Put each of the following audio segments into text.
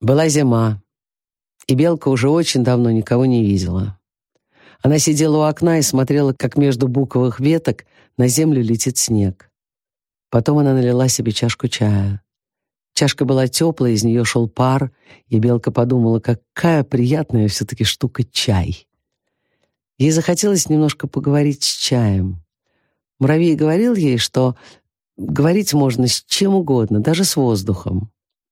Была зима, и Белка уже очень давно никого не видела. Она сидела у окна и смотрела, как между буковых веток на землю летит снег. Потом она налила себе чашку чая. Чашка была теплая, из нее шел пар, и Белка подумала, какая приятная все-таки штука чай. Ей захотелось немножко поговорить с чаем. Муравей говорил ей, что говорить можно с чем угодно, даже с воздухом.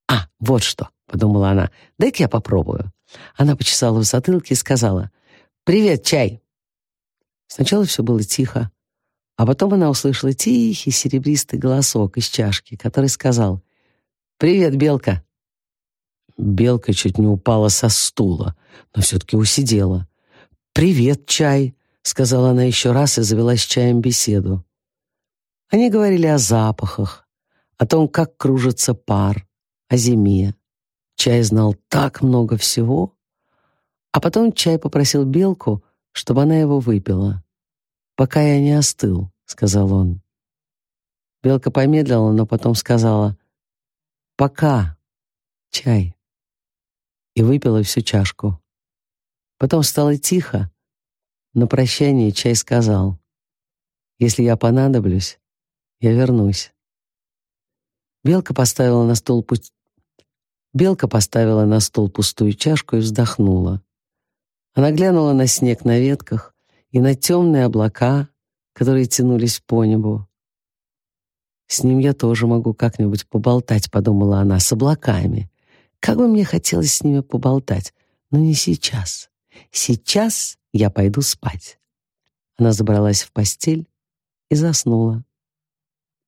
«А, вот что!» — подумала она. «Дай-ка я попробую». Она почесала в затылке и сказала «Привет, чай!» Сначала все было тихо, а потом она услышала тихий серебристый голосок из чашки, который сказал «Привет, Белка!» Белка чуть не упала со стула, но все-таки усидела. «Привет, чай!» — сказала она еще раз и завела с чаем беседу. Они говорили о запахах, о том, как кружится пар, о зиме. Чай знал так много всего. А потом чай попросил Белку, чтобы она его выпила. «Пока я не остыл», — сказал он. Белка помедлила, но потом сказала «Пока, чай» и выпила всю чашку. Потом стало тихо. На прощание чай сказал «Если я понадоблюсь, я вернусь». Белка поставила на стол Белка поставила на стол пустую чашку и вздохнула. Она глянула на снег на ветках и на темные облака, которые тянулись по небу. «С ним я тоже могу как-нибудь поболтать», — подумала она, — «с облаками. Как бы мне хотелось с ними поболтать, но не сейчас. Сейчас я пойду спать». Она забралась в постель и заснула.